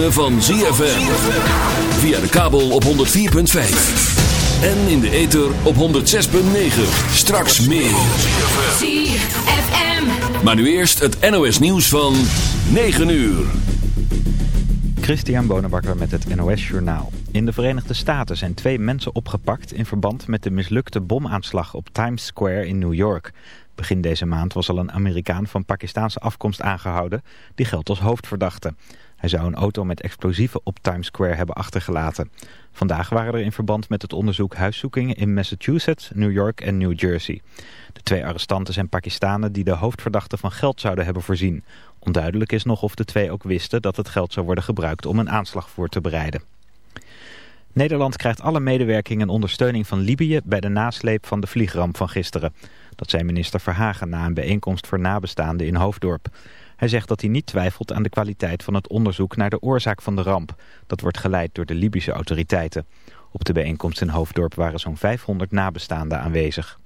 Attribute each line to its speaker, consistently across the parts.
Speaker 1: ritme van ZFM. Via de kabel op 104.5. En in de ether op 106.9. Straks meer.
Speaker 2: ZFM.
Speaker 1: Maar nu eerst het NOS nieuws van 9 uur.
Speaker 3: Christian Bonenbakker met het NOS Journaal. In de Verenigde Staten zijn twee mensen opgepakt in verband met de mislukte bomaanslag op Times Square in New York. Begin deze maand was al een Amerikaan van Pakistaanse afkomst aangehouden. Die geldt als hoofdverdachte. Hij zou een auto met explosieven op Times Square hebben achtergelaten. Vandaag waren er in verband met het onderzoek huiszoekingen in Massachusetts, New York en New Jersey. De twee arrestanten zijn Pakistanen die de hoofdverdachte van geld zouden hebben voorzien. Onduidelijk is nog of de twee ook wisten dat het geld zou worden gebruikt om een aanslag voor te bereiden. Nederland krijgt alle medewerking en ondersteuning van Libië bij de nasleep van de vliegramp van gisteren. Dat zei minister Verhagen na een bijeenkomst voor nabestaanden in Hoofddorp. Hij zegt dat hij niet twijfelt aan de kwaliteit van het onderzoek naar de oorzaak van de ramp. Dat wordt geleid door de Libische autoriteiten. Op de bijeenkomst in Hoofddorp waren zo'n 500 nabestaanden aanwezig.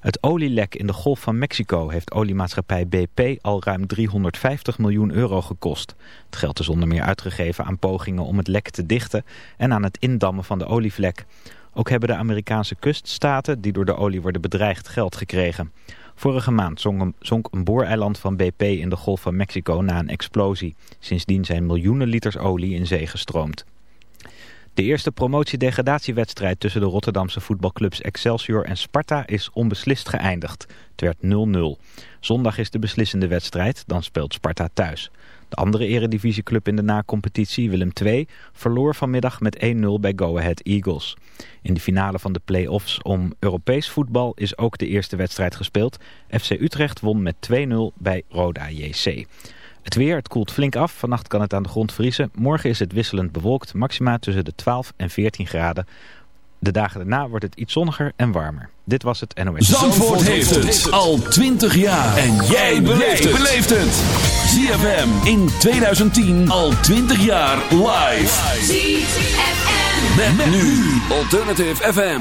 Speaker 3: Het olielek in de Golf van Mexico heeft oliemaatschappij BP al ruim 350 miljoen euro gekost. Het geld is onder meer uitgegeven aan pogingen om het lek te dichten en aan het indammen van de olievlek. Ook hebben de Amerikaanse kuststaten die door de olie worden bedreigd geld gekregen. Vorige maand zonk een booreiland van BP in de Golf van Mexico na een explosie. Sindsdien zijn miljoenen liters olie in zee gestroomd. De eerste promotie-degradatiewedstrijd tussen de Rotterdamse voetbalclubs Excelsior en Sparta is onbeslist geëindigd. Het werd 0-0. Zondag is de beslissende wedstrijd, dan speelt Sparta thuis. De andere eredivisieclub in de na-competitie, Willem II, verloor vanmiddag met 1-0 bij Go Ahead Eagles. In de finale van de play-offs om Europees voetbal is ook de eerste wedstrijd gespeeld. FC Utrecht won met 2-0 bij Roda JC. Het weer, het koelt flink af. Vannacht kan het aan de grond vriezen. Morgen is het wisselend bewolkt, maxima tussen de 12 en 14 graden. De dagen daarna wordt het iets zonniger en warmer. Dit was het NOS.
Speaker 1: Zandvoort, heeft het al 20 jaar. En jij beleeft het. ZFM in 2010 al 20 jaar live.
Speaker 2: ZFM.
Speaker 1: Met, nu Alternative FM.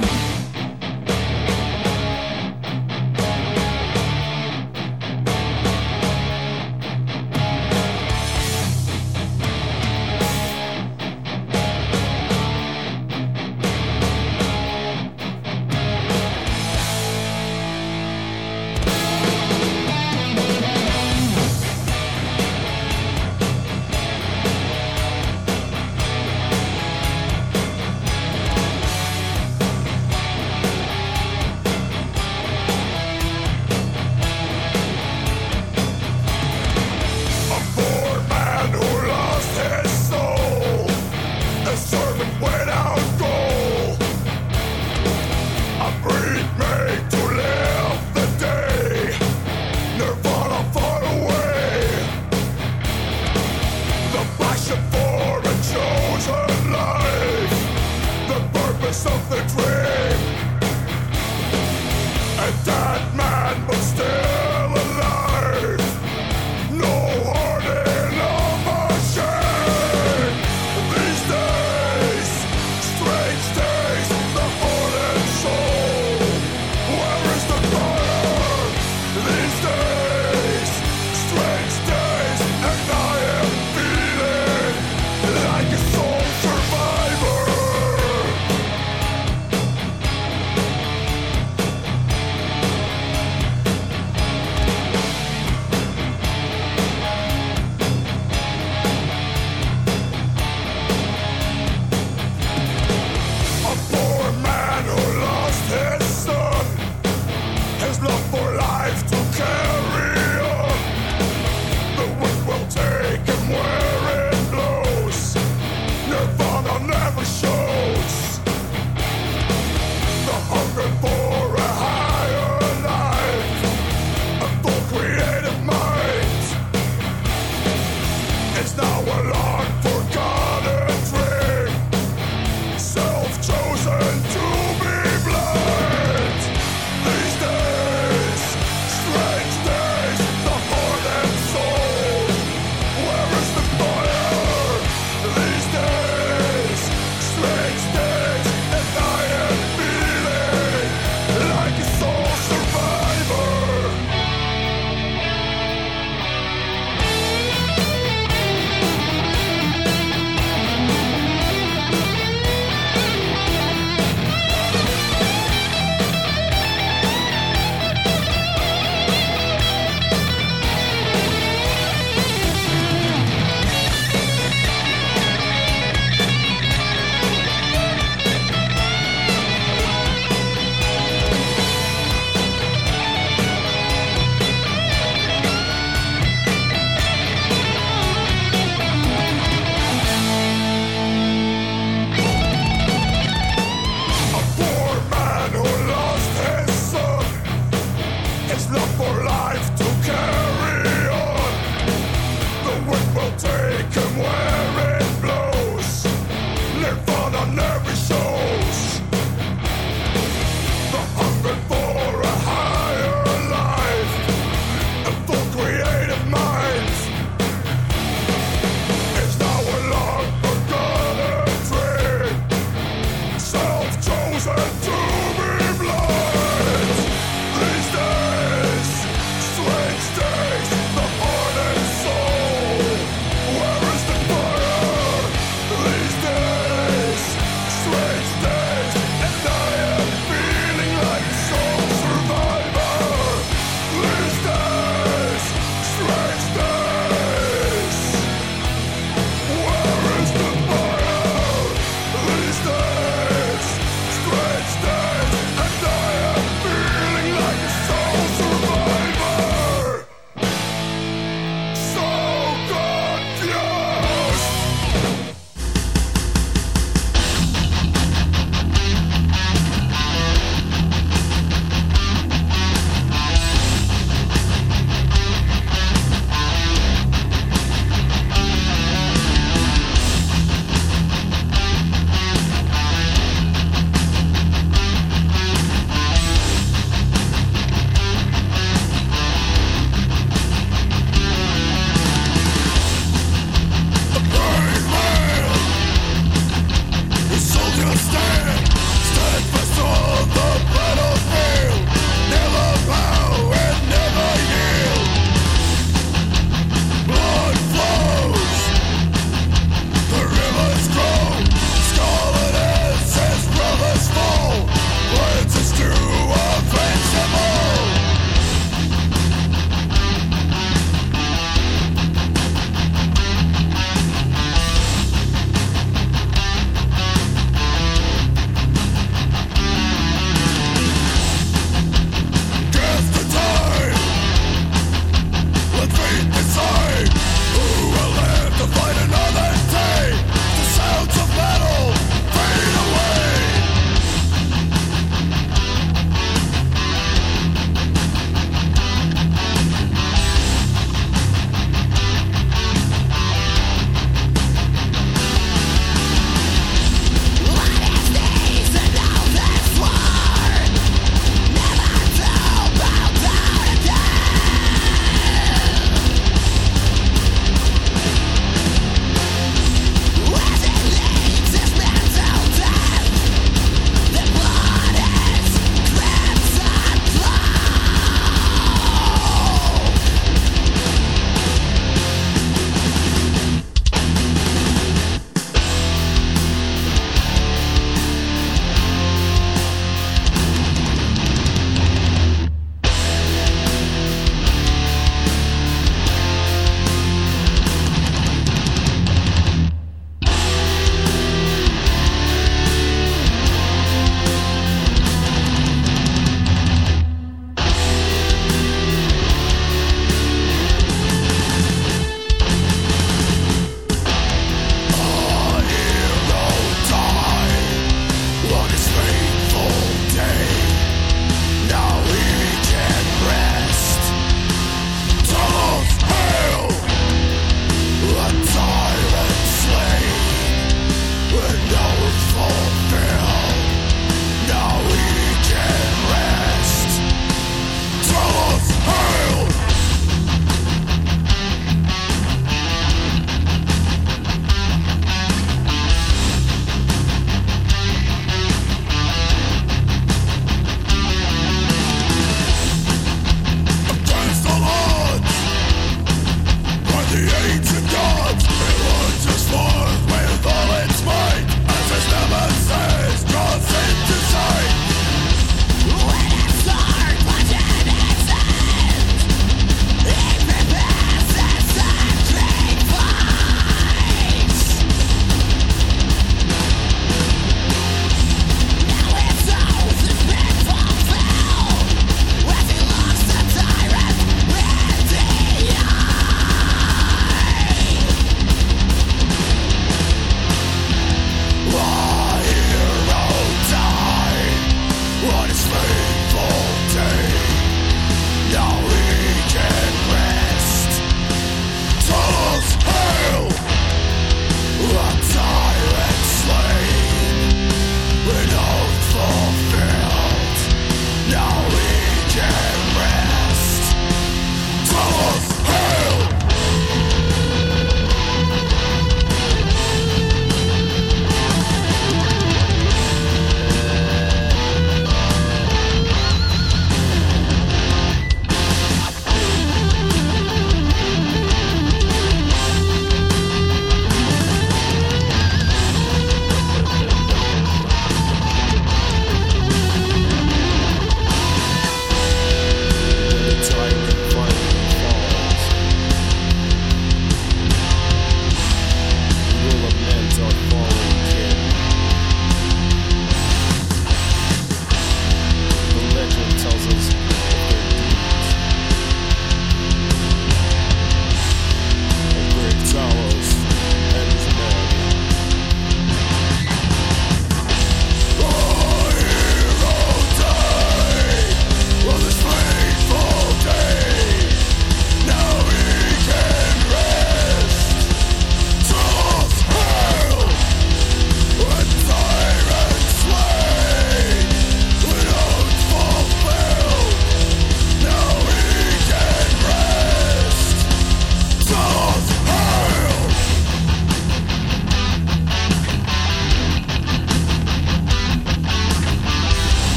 Speaker 4: I've chosen to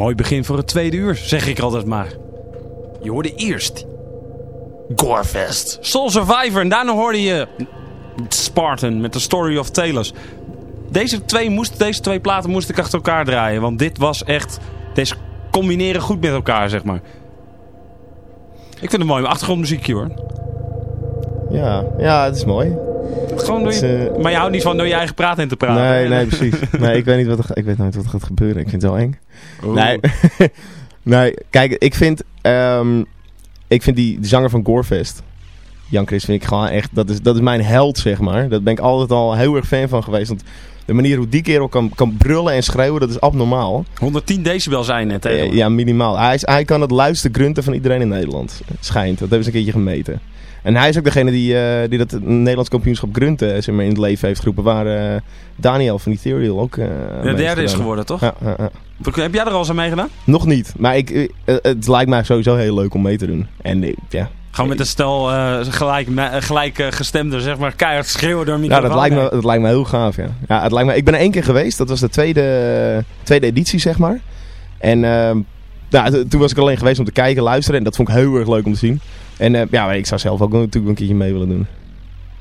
Speaker 5: Mooi begin voor het tweede uur, zeg ik altijd maar. Je hoorde eerst Gorefest, Soul Survivor en daarna hoorde je Spartan met The Story of Taylors. Deze twee, moest, deze twee platen moest ik achter elkaar draaien, want dit was echt... Deze combineren goed met elkaar, zeg maar. Ik vind het mooi, achtergrondmuziekje hoor.
Speaker 6: Ja, ja, het is mooi.
Speaker 5: Gewoon door
Speaker 6: Het
Speaker 5: je,
Speaker 6: is, eh,
Speaker 5: maar je houdt niet van door je eigen praat in te praten.
Speaker 6: Nee, nee, precies. Nee, ik weet niet wat er, ik weet nooit wat er gaat gebeuren. Ik vind het wel eng.
Speaker 5: Oeh.
Speaker 6: Nee. nee, kijk, ik vind, ehm, ik vind die, die zanger van Gorefest, Jan Chris, vind ik gewoon echt, dat is, dat is mijn held, zeg maar. Daar ben ik altijd al heel erg fan van geweest. Want de manier hoe die kerel kan, kan brullen en schreeuwen, dat is abnormaal.
Speaker 5: 110 decibel zijn net. hè?
Speaker 6: Eh, ja, minimaal. Hij, is, hij kan het luidste grunten van iedereen in Nederland. Schijnt. Dat hebben ze een keertje gemeten. En hij is ook degene die, eh, die dat Nederlands kampioenschap grunten eh, zeg maar, in het leven heeft geroepen. Waar eh, Daniel van Ethereal ook
Speaker 5: De derde is geworden, toch?
Speaker 6: Ja, ja, ja.
Speaker 5: Heb jij er al eens aan meegedaan?
Speaker 6: Nog niet. Maar ik, het lijkt mij sowieso heel leuk om mee te doen. En ja,
Speaker 5: Gewoon met een stel gelijk, gelijk gestemde, zeg maar, keihard schreeuwen door een
Speaker 6: ja
Speaker 5: microfoon.
Speaker 6: dat, lijkt me, dat lijkt me heel gaaf. Ja. Ja, het lijkt me, ik ben er één keer geweest. Dat was de tweede, tweede editie, zeg maar. En t- toen was ik alleen geweest om te kijken, luisteren. En dat vond ik heel erg leuk om te zien. En eh, ja, ik zou zelf ook natuurlijk een keertje mee willen doen.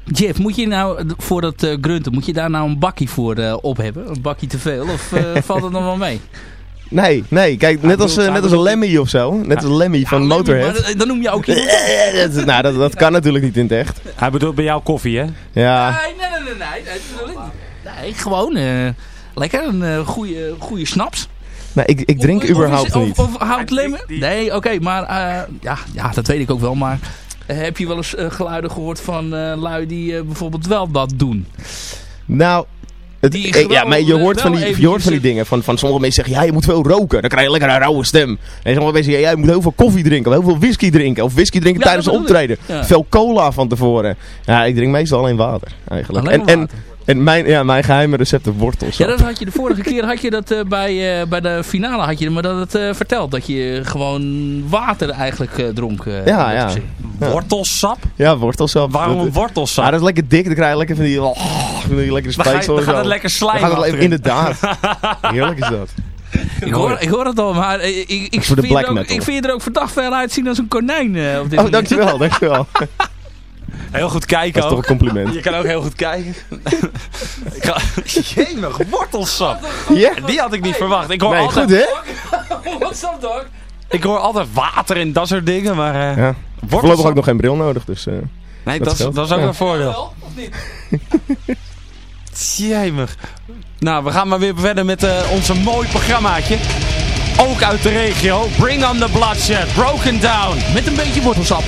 Speaker 7: Jeff, moet je nou voor dat eh, grunten, moet je daar nou een bakkie voor eh, op hebben? Een bakkie te veel? Of eh, valt het nog wel mee?
Speaker 6: Nee, nee. Kijk, net als, net als een Lemmy of zo. Net als Lemmy van Motorhead.
Speaker 7: maar, dan noem je ook iemand.
Speaker 6: Dat- nou, dat, dat kan natuurlijk niet in het echt.
Speaker 5: Hij bedoelt bij jou koffie, hè?
Speaker 6: Ja,
Speaker 7: Nee, nee, nee, nee, nee, gewoon eh, lekker een eh, goede, goede snaps.
Speaker 6: Nou, ik, ik drink
Speaker 7: Of- of
Speaker 6: überhaupt
Speaker 7: of,
Speaker 6: niet.
Speaker 7: Of, hout lemmen? Nee, oké, maar eh, ja, ja, dat weet ik ook wel. Maar eh, heb je wel eens eh, geluiden gehoord van eh, lui die eh, bijvoorbeeld wel dat doen?
Speaker 6: Nou, het, ja, maar je hoort, van die, je hoort van die dingen. Van, van sommige mensen zeggen, ja, je moet veel roken. Dan krijg je lekker een rauwe stem. En sommige mensen zeggen, ja, je moet heel veel koffie drinken. Of heel veel whisky drinken. Of whisky drinken
Speaker 7: Ja,
Speaker 6: tijdens optreden.
Speaker 7: Ja.
Speaker 6: Veel cola van tevoren. Ja, ik drink meestal alleen water, eigenlijk.
Speaker 7: Alleen
Speaker 6: en,
Speaker 7: maar
Speaker 6: en,
Speaker 7: water.
Speaker 6: En mijn, ja, mijn geheime recept is wortels.
Speaker 7: Ja, dat had je de vorige keer had je dat eh, bij, eh, bij de finale had je me dat het eh, verteld. Dat je gewoon water eigenlijk eh, dronk. eh,
Speaker 6: Ja, ja.
Speaker 5: Wortelsap?
Speaker 6: Ja, wortelsap.
Speaker 5: Waarom
Speaker 6: Dat-
Speaker 5: wortelsap?
Speaker 6: Ja, dat is lekker dik. Dan krijg je lekker van die, oh, van die lekkere
Speaker 5: dan, ga je-
Speaker 6: spijksel.
Speaker 5: dan gaat het lekker
Speaker 6: Dan
Speaker 5: slijmen.
Speaker 6: Inderdaad. Heerlijk is dat.
Speaker 7: Ik hoor, ik hoor het al, maar ik, ik,
Speaker 6: de
Speaker 7: vind
Speaker 6: black
Speaker 7: er ook, ik vind je er ook verdacht veel uitzien als een konijn. eh, op dit
Speaker 6: Oh,
Speaker 7: moment.
Speaker 6: dankjewel, dankjewel.
Speaker 5: Heel goed kijken
Speaker 6: Dat is toch een compliment.
Speaker 5: Je kan ook heel goed kijken. ik ga... Jemig, wortelsap.
Speaker 6: Ja?
Speaker 5: Die had ik niet verwacht. Ik hoor,
Speaker 6: Nee,
Speaker 5: altijd,
Speaker 6: goed hè?
Speaker 7: What's up, dog?
Speaker 5: ik hoor altijd water en dat soort dingen, maar... eh
Speaker 6: Ja. Voorlopig ook nog geen bril nodig, dus... eh,
Speaker 5: nee,
Speaker 6: dat
Speaker 5: dat, is,
Speaker 6: scheelt.
Speaker 5: dat is ook
Speaker 6: Ja.
Speaker 5: een voordeel.
Speaker 7: Wel, of niet?
Speaker 5: Jemig. Nou, we gaan maar weer verder met eh, onze mooi programmaatje. Ook uit de regio. Bring on the bloodshed. Broken down.
Speaker 7: Met een beetje wortelsap.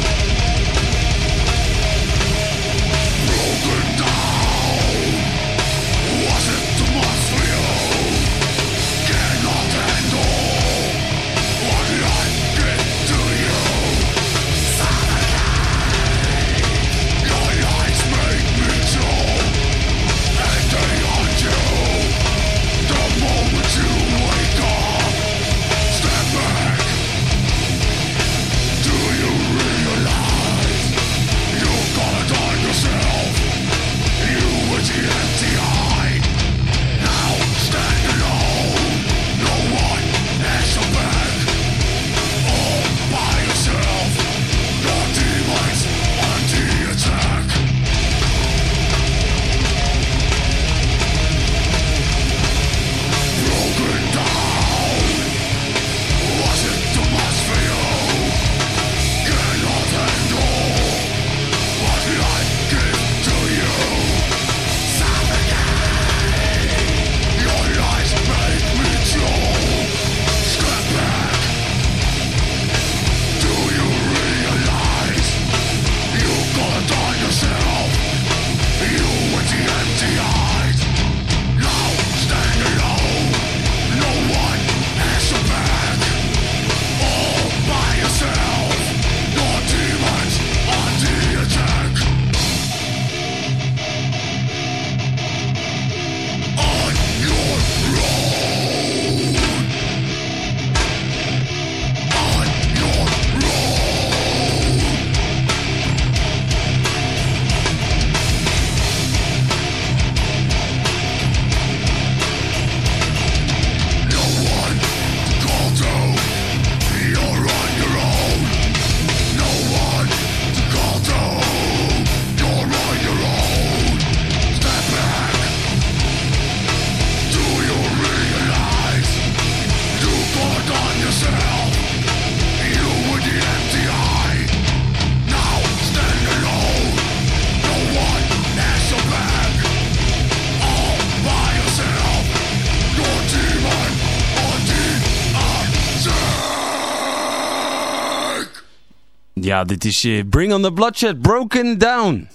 Speaker 5: Ja, dit is eh, Bring on the Bloodshed, Broken Down.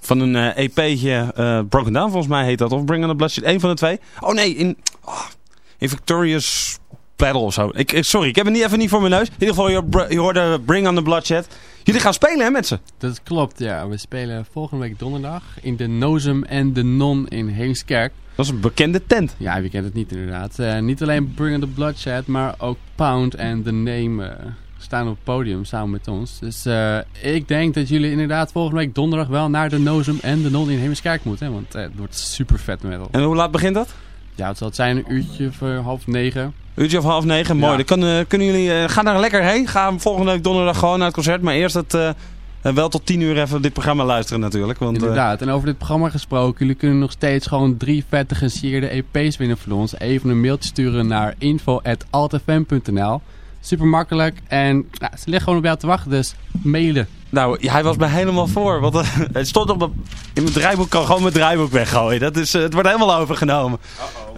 Speaker 5: Van een eh, EP'tje, eh, Broken Down volgens mij heet dat. Of Bring on the Bloodshed, één van de twee. Oh nee, in, oh, in Victorious Battle of zo. Ik, ik- sorry, ik heb het niet, even niet voor mijn neus. In ieder geval, je, je hoorde Bring on the Bloodshed. Jullie gaan spelen hè met ze?
Speaker 8: Dat klopt, ja. We spelen volgende week donderdag in de Nozem en de Non in Heemskerk.
Speaker 5: Dat is een bekende tent.
Speaker 8: Ja, wie kent het niet inderdaad. Niet alleen Bring on the Bloodshed, maar ook Pound en The Name staan op het podium samen met ons. Dus eh, ik denk dat jullie inderdaad volgende week donderdag wel naar de Nozem en de Non in Heemskerk moeten. hè, Want eh, het wordt super vet metal.
Speaker 5: En hoe laat begint dat?
Speaker 8: Ja, het zal het zijn een uurtje voor half negen.
Speaker 5: Uurtje of half negen, mooi.
Speaker 8: Ja.
Speaker 5: Dan kan, eh, kunnen jullie, eh, ga daar lekker heen. Ga volgende week donderdag gewoon naar het concert. Maar eerst het, wel tot tien uur even dit programma luisteren natuurlijk. Want,
Speaker 8: Inderdaad. En over dit programma gesproken, jullie kunnen nog steeds gewoon drie vette gesigneerde EP's winnen van ons. Even een mailtje sturen naar info.altfm.nl. Super makkelijk en nou, ze liggen gewoon op jou te wachten, dus mailen.
Speaker 5: Nou, hij was me helemaal voor. Want eh, het stond op mijn, in mijn draaiboek. Ik kan gewoon mijn draaiboek weggooien. Dat is, eh, het wordt helemaal overgenomen.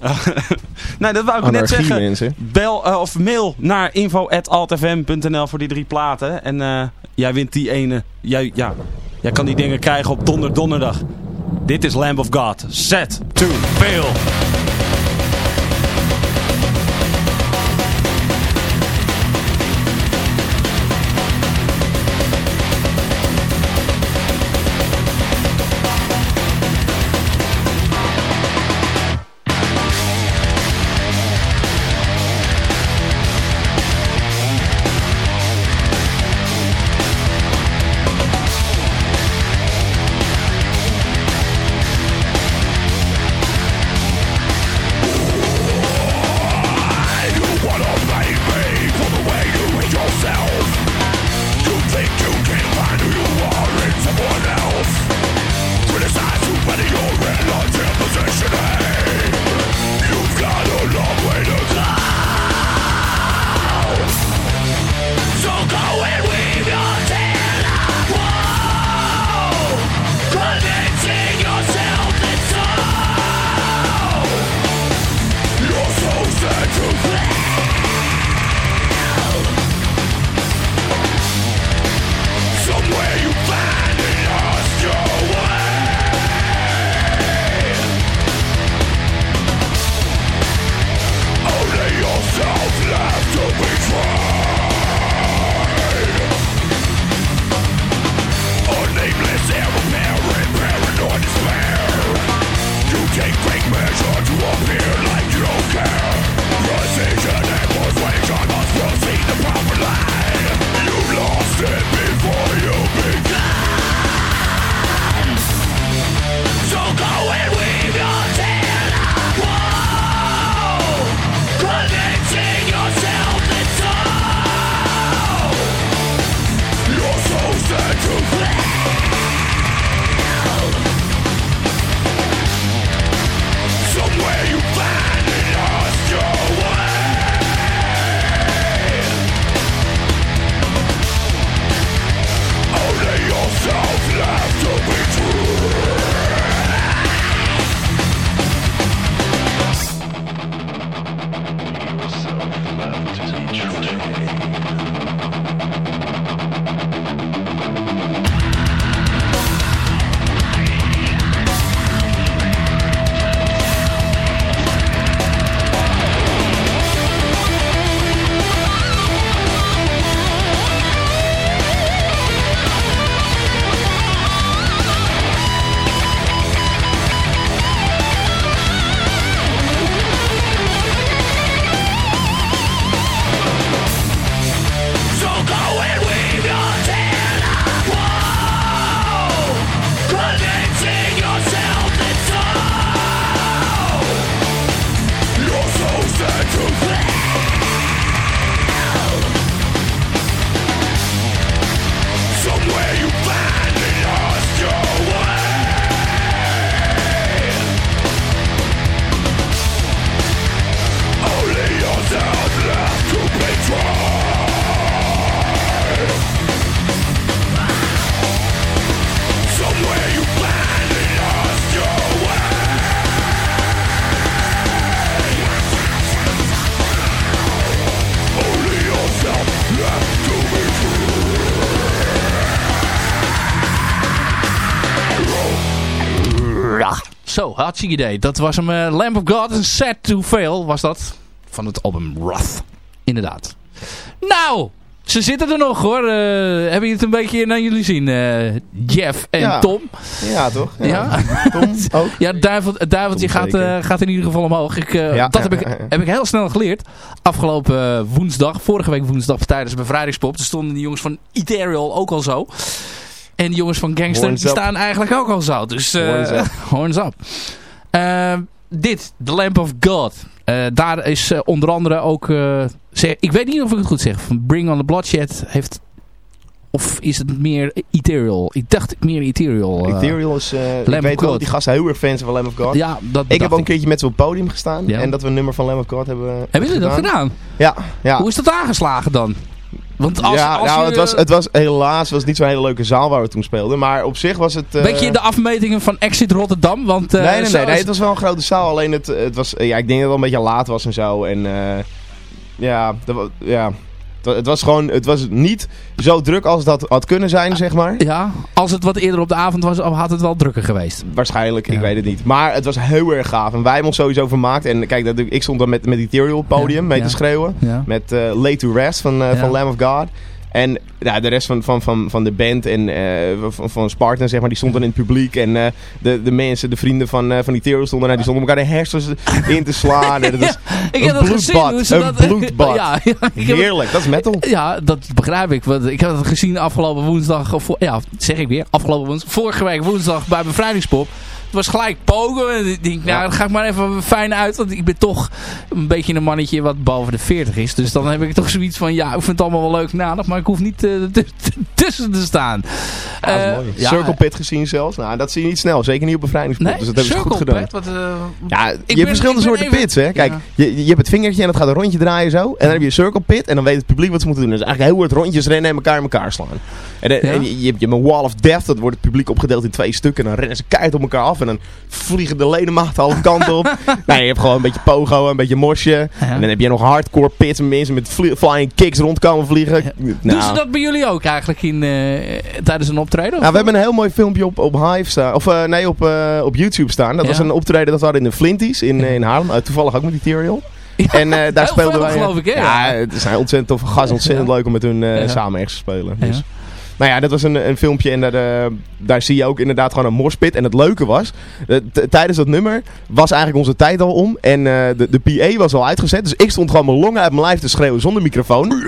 Speaker 5: nee, dat wou ik net
Speaker 6: Anarchie,
Speaker 5: zeggen.
Speaker 6: mensen.
Speaker 5: Bel eh, of mail naar info.altfm.nl voor die drie platen. En eh, jij wint die ene. Jij, ja, jij kan die dingen krijgen op donder donderdag. Dit is Lamb of God. Set to fail.
Speaker 7: Zo, hartstikke idee. Dat was hem. eh, Lamb of God en Set to Fail was dat. Van het album Wrath. Inderdaad. Nou, ze zitten er nog hoor. Eh, hebben jullie het een beetje naar jullie zien? eh, Jeff en
Speaker 6: Ja.
Speaker 7: Tom.
Speaker 6: Ja, toch?
Speaker 7: Ja.
Speaker 6: Tom ook.
Speaker 7: Ja, het duivel, duiveltje gaat, gaat in ieder geval omhoog. Ik,
Speaker 6: Ja.
Speaker 7: Dat heb ik, heb ik heel snel geleerd. Afgelopen woensdag, vorige week woensdag tijdens de bevrijdingspop. Toen stonden die jongens van Ethereal ook al zo. En jongens van Gangster staan eigenlijk ook al zo. Dus eh,
Speaker 6: Horns up.
Speaker 7: horns up. Eh, dit, The Lamp of God. Eh, daar is eh, onder andere ook... zeg, ik weet niet of ik het goed zeg. Van Bring on the Bloodshed heeft... Of is het meer Ethereal? Ik dacht meer Ethereal.
Speaker 6: Ethereal is... ik weet wel dat die gasten heel erg fans van Lamb of God.
Speaker 7: Ja, dat
Speaker 6: ik heb ook een keertje met ze op het podium gestaan.
Speaker 7: Ja.
Speaker 6: En dat we een nummer van Lamb of God hebben
Speaker 7: Hebben jullie dat gedaan?
Speaker 6: Ja, ja.
Speaker 7: Hoe is dat aangeslagen dan? Want als,
Speaker 6: ja,
Speaker 7: als
Speaker 6: nou,
Speaker 7: je,
Speaker 6: het was, het was helaas was het niet zo'n hele leuke zaal waar we toen speelden. Maar op zich was het... eh,
Speaker 7: Weet je de afmetingen van Exit Rotterdam? Want, eh,
Speaker 6: nee, nee, nee, het was wel een grote zaal. Alleen het, het was... eh, Ja, ik denk dat het wel een beetje laat was en zo. En eh, ja, dat, ja, het, was gewoon... Het was niet zo druk als dat had kunnen zijn, zeg maar.
Speaker 7: Ja, als het wat eerder op de avond was, had het wel drukker geweest.
Speaker 6: Waarschijnlijk, ik weet het niet. Maar het was heel erg gaaf. En wij hebben ons sowieso vermaakt. En kijk, dat, ik stond dan met, met Ethereal podium
Speaker 7: Ja,
Speaker 6: mee te schreeuwen. Met Lay to Rest van, eh, van Lamb of God. En ja, de rest van, van, van, van de band en eh, van, van Spartan, zeg maar, die stond dan in het publiek. En eh, de, de mensen, de vrienden van, eh van Ethereal stonden daar. Die stonden elkaar de hersens in te slaan. En dat is
Speaker 7: Ik
Speaker 6: Een
Speaker 7: heb dat gezien.
Speaker 6: bloedbad,
Speaker 7: ze
Speaker 6: een
Speaker 7: dat,
Speaker 6: bloedbad.
Speaker 7: ja, ja,
Speaker 6: heerlijk. Dat is metal.
Speaker 7: Ja, dat begrijp ik. Want ik heb het gezien afgelopen woensdag. Of, ja, zeg ik weer. Afgelopen woensdag. Vorige week woensdag bij Bevrijdingspop. Was gelijk pogen. En ik denk, nou, dan ga ik maar even fijn uit. Want ik ben toch een beetje een mannetje wat boven de 40 is. Dus dan heb ik toch zoiets van, ja, ik vind het allemaal wel leuk nadig. Maar ik hoef niet eh, tussen te staan.
Speaker 6: Ja,
Speaker 7: Eh,
Speaker 6: mooi.
Speaker 7: ja.
Speaker 6: Circle Pit gezien zelfs. Nou, dat zie je niet snel. Zeker niet op.
Speaker 7: Nee,
Speaker 6: dus dat hebben ze goed gedaan.
Speaker 7: Pit, wat, eh,
Speaker 6: Ja, je
Speaker 7: ben-
Speaker 6: hebt verschillende soorten
Speaker 7: even-
Speaker 6: pits, hè. Kijk,
Speaker 7: Ja.
Speaker 6: je, je hebt het vingertje en dat gaat een rondje draaien zo. En dan heb je een circle pit en dan weet het publiek wat ze moeten doen. Dus eigenlijk heel hard rondjes rennen en elkaar in elkaar slaan. En, je, je hebt je hebt een wall of death, dat wordt het publiek opgedeeld in twee stukken. En dan rennen ze keihard op elkaar af en dan vliegen de ledematen alle kanten op. nou, je hebt gewoon een beetje pogo, een beetje mosje. En dan heb je nog hardcore pits met mensen met flying kicks rondkomen vliegen. Nou,
Speaker 7: Doen ze dat bij jullie ook eigenlijk in, eh, tijdens een optreden?
Speaker 6: nou, we hebben een heel mooi filmpje op, op Hive staan. Of eh, nee, op, eh, op YouTube staan. Dat
Speaker 7: Ja.
Speaker 6: was een optreden dat we hadden in de Flinties in,
Speaker 7: Ja.
Speaker 6: in Haarlem. Toevallig ook met Ethereal.
Speaker 7: Ja,
Speaker 6: En daar speelden wij.
Speaker 7: geloof ik, hè?
Speaker 6: Ja, het zijn ontzettend toffe gasten. Ontzettend leuk om met hun
Speaker 7: Ja.
Speaker 6: samen ergens te spelen.
Speaker 7: Ja.
Speaker 6: Dus. Nou ja, dat was een, een filmpje en daar, eh, daar zie je ook inderdaad gewoon een morspit. En het leuke was, tijdens dat nummer was eigenlijk onze tijd al om. En eh, de, de PA was al uitgezet. Dus ik stond gewoon mijn longen uit mijn lijf te schreeuwen zonder microfoon.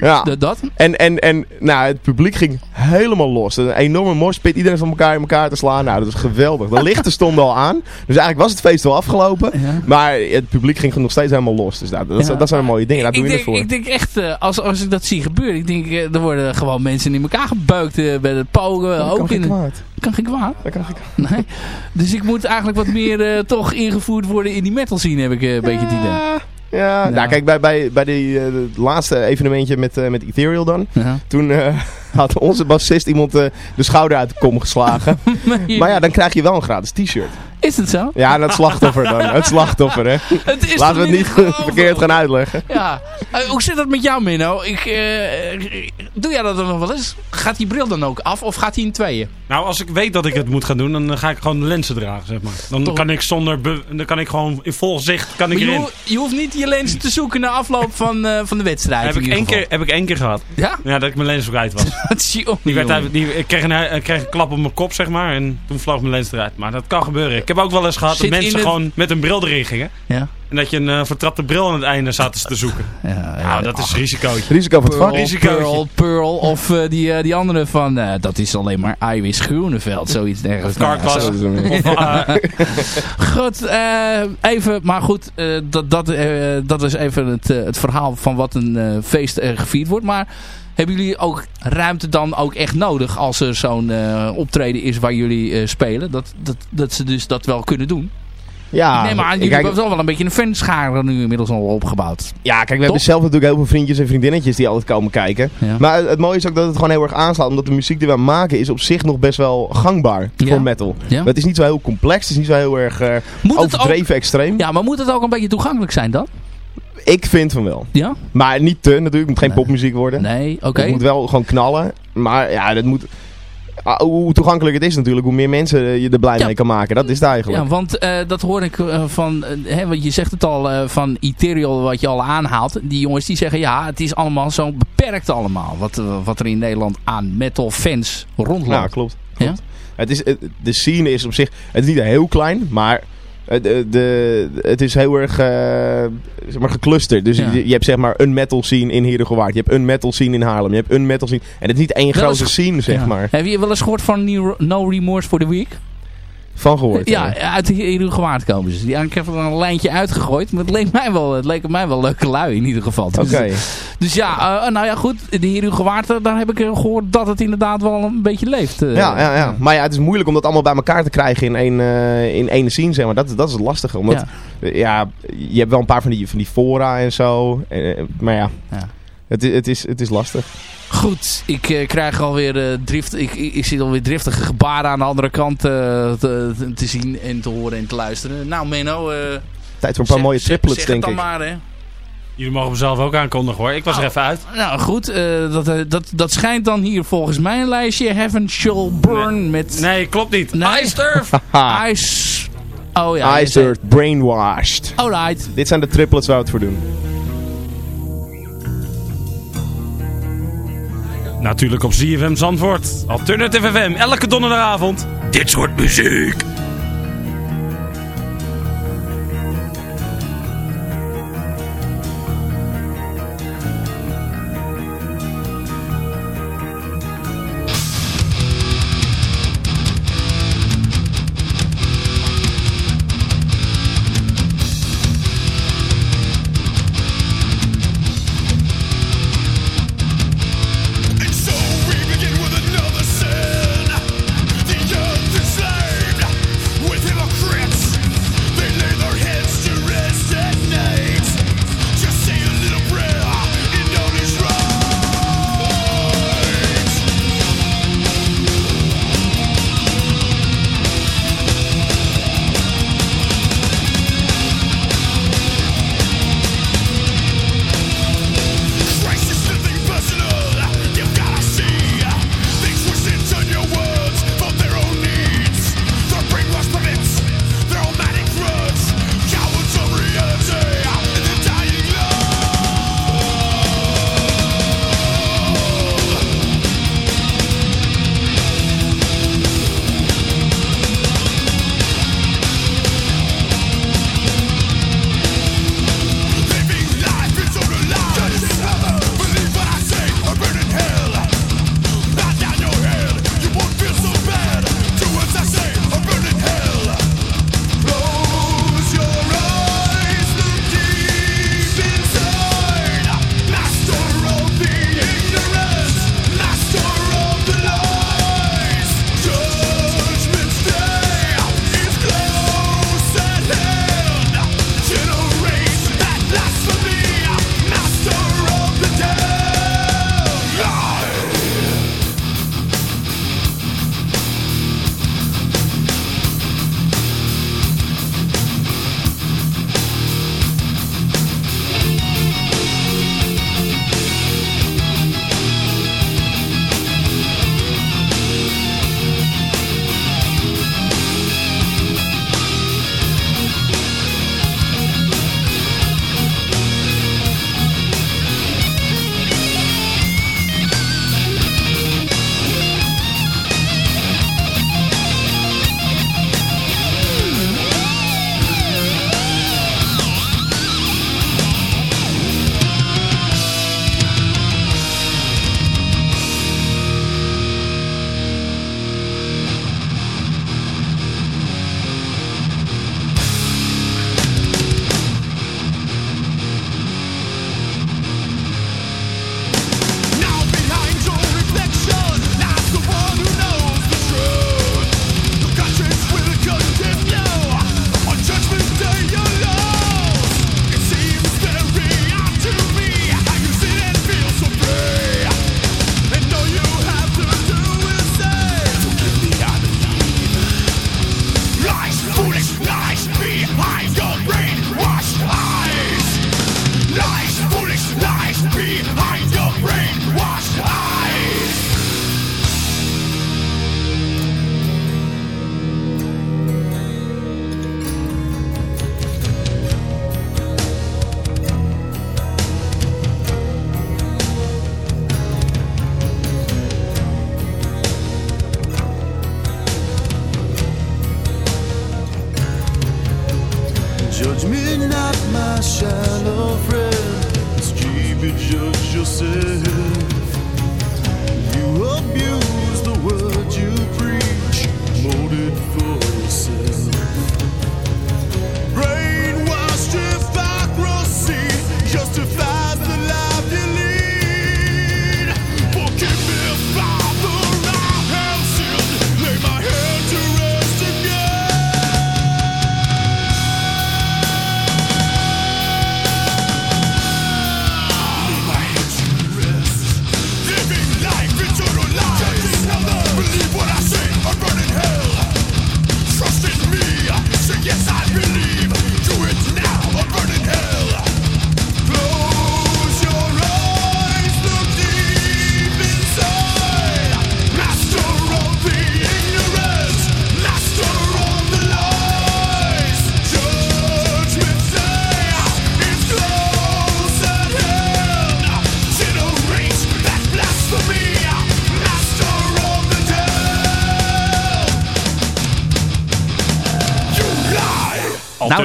Speaker 6: Ja.
Speaker 7: Dat?
Speaker 6: En, en, en nou, het publiek ging helemaal los. Een enorme morspit. Iedereen van elkaar in elkaar te slaan. Nou, dat was geweldig. De lichten stonden al aan. Dus eigenlijk was het feest al afgelopen.
Speaker 7: Ja.
Speaker 6: Maar het publiek ging nog steeds helemaal los. Dus nou, dat,
Speaker 7: Ja.
Speaker 6: dat zijn mooie dingen. Daar doen
Speaker 7: ik,
Speaker 6: we het
Speaker 7: denk,
Speaker 6: voor.
Speaker 7: ik denk echt, eh, als, als ik dat zie gebeuren, ik denk, er worden gewoon mensen in elkaar gebeukt eh, bij het pogen.
Speaker 6: dat
Speaker 7: ook
Speaker 6: kan geen
Speaker 7: in,
Speaker 6: kwaad.
Speaker 7: kan geen kwaad.
Speaker 6: Dat kan geen
Speaker 7: Nee. Dus ik moet eigenlijk wat meer eh, toch ingevoerd worden in die metal scene, heb ik eh, een beetje het idee.
Speaker 6: Ja, ja. Nou, kijk, bij, bij, bij die, het laatste evenementje met, met Ethereal dan.
Speaker 7: Ja.
Speaker 6: Toen eh, had onze bassist iemand de schouder uit de kom geslagen. maar ja, dan krijg je wel een gratis t-shirt.
Speaker 7: Is het zo?
Speaker 6: Ja, dat slachtoffer dan. Het slachtoffer, hè.
Speaker 7: Het is
Speaker 6: Laten we het niet
Speaker 7: geloven?
Speaker 6: verkeerd gaan uitleggen.
Speaker 7: Ja. Eh, hoe zit dat met jou, Minno? Ik, eh, doe jij dat dan nog wel eens? Gaat die bril dan ook af of gaat hij in tweeën?
Speaker 5: Nou, als ik weet dat ik het moet gaan doen, dan ga ik gewoon de lenzen dragen, zeg maar. Dan
Speaker 7: Toch?
Speaker 5: kan ik zonder, dan kan ik gewoon in vol zicht, kan ik
Speaker 7: je,
Speaker 5: erin.
Speaker 7: ho- je hoeft niet je lenzen te zoeken na afloop van, eh, van de wedstrijd.
Speaker 5: Heb ik, één keer, heb ik één keer gehad.
Speaker 7: Ja?
Speaker 5: Ja, dat ik mijn lens kwijt was.
Speaker 7: Jongen,
Speaker 5: Die werd, uit- die, ik, kreeg een, ik kreeg een klap op mijn kop, zeg maar. En toen vloog mijn lens eruit. Maar dat kan gebeuren. Ik heb ook wel eens gehad
Speaker 7: Zit
Speaker 5: dat mensen
Speaker 7: het-
Speaker 5: gewoon met een bril erin gingen.
Speaker 7: Ja.
Speaker 5: En dat je een eh, vertrapte bril aan het einde zaten te zoeken.
Speaker 7: Ja,
Speaker 5: Nou, dat is risicootje.
Speaker 6: Risico van het vak.
Speaker 7: Pearl,
Speaker 5: Risicootje.
Speaker 7: Pearl, Pearl of eh, die, eh, die andere van, eh, dat is alleen maar Iwis Groeneveld, zoiets dergelijks. Nou, Goed, even, maar goed, eh, dat, dat, eh, dat is even het, eh, het verhaal van wat een eh, feest er gevierd wordt. Maar hebben jullie ook ruimte dan ook echt nodig als er zo'n eh, optreden is waar jullie eh, spelen? Dat, dat, dat ze dus dat wel kunnen doen?
Speaker 6: Ja,
Speaker 7: ik neem aan, jullie
Speaker 6: kijk-
Speaker 7: hebben wel wel een beetje een fanschare nu inmiddels al opgebouwd.
Speaker 6: ja, kijk, we hebben zelf natuurlijk heel veel vriendjes en vriendinnetjes die altijd komen kijken.
Speaker 7: Ja.
Speaker 6: Maar het, het mooie is ook dat het gewoon heel erg aanslaat. Omdat de muziek die we maken is op zich nog best wel gangbaar
Speaker 7: Ja.
Speaker 6: voor metal.
Speaker 7: Ja.
Speaker 6: Het is niet zo heel complex. Het is niet zo heel erg eh,
Speaker 7: ook,
Speaker 6: overdreven extreem.
Speaker 7: ja, maar moet het ook een beetje toegankelijk zijn dan?
Speaker 6: Ik vind van wel.
Speaker 7: Ja?
Speaker 6: Maar niet te natuurlijk. Het moet geen
Speaker 7: Nee.
Speaker 6: popmuziek worden.
Speaker 7: Nee, oké.
Speaker 6: Het moet wel gewoon knallen. Maar ja, dat moet... ah, hoe toegankelijk het is natuurlijk, hoe meer mensen je er blij
Speaker 7: Ja.
Speaker 6: mee kan maken. Dat is het eigenlijk.
Speaker 7: Ja, want eh, dat hoor ik eh, van, eh, hè, want je zegt het al, eh, van Ethereal wat je al aanhaalt. Die jongens die zeggen, ja, het is allemaal zo beperkt allemaal. Wat, eh, wat er in Nederland aan metal fans rondloopt.
Speaker 6: Ja, klopt.
Speaker 7: Ja?
Speaker 6: klopt. Het is, de scene is op zich, het is niet heel klein, maar de, de, het is heel erg eh, zeg maar geclusterd. Dus
Speaker 7: Ja.
Speaker 6: je, je hebt zeg maar een metal scene in Heerdegewaard. Je hebt een metal scene in Haarlem. Je hebt een metal scene. En het is niet één
Speaker 7: Wel
Speaker 6: grote scene, zeg
Speaker 7: Ja.
Speaker 6: maar.
Speaker 7: Heb je wel eens gehoord van No Remorse for the Week?
Speaker 6: Van gehoord.
Speaker 7: Ja, uit de Gewaard komen ze. Ja, ik heb er een lijntje uitgegooid. Maar het leek mij wel, het leek mij wel leuke lui in ieder geval. Dus,
Speaker 6: Oké.
Speaker 7: dus ja, eh, nou ja goed. De Heer Gewaard, daar heb ik eh, gehoord dat het inderdaad wel een beetje leeft. eh.
Speaker 6: Ja, ja, ja. Maar ja, het is moeilijk om dat allemaal bij elkaar te krijgen in één, eh, in één scene, zeg maar. Dat, dat is het lastige. Omdat,
Speaker 7: Ja.
Speaker 6: ja, je hebt wel een paar van die, van die fora en zo. Maar ja,
Speaker 7: Ja.
Speaker 6: Het, is, het, is, het is lastig.
Speaker 7: Goed, ik eh, krijg alweer eh, drift. Ik, ik, ik zit alweer driftige gebaren aan de andere kant eh, te, te zien en te horen en te luisteren. Nou, Menno. eh,
Speaker 6: Tijd voor een paar
Speaker 7: zeg-
Speaker 6: mooie triplets,
Speaker 7: zeg het
Speaker 6: denk
Speaker 7: dan
Speaker 6: ik.
Speaker 7: maar, hè.
Speaker 5: Jullie mogen hem zelf ook aankondigen hoor. Ik was er
Speaker 7: Oh.
Speaker 5: even uit.
Speaker 7: Nou goed, eh, dat, dat, dat schijnt dan hier volgens mij een lijstje. Heaven Shall Burn met
Speaker 5: Nee, klopt niet.
Speaker 7: Nee.
Speaker 5: Ice Turf.
Speaker 6: Ha,
Speaker 7: Ice... Oh ja.
Speaker 6: Ice Dirt, Brainwashed.
Speaker 7: Alright.
Speaker 6: Dit zijn de triplets waar we het voor doen.
Speaker 5: Natuurlijk op ZFM Zandvoort. Alternative FM. Elke donderdagavond. Dit soort muziek.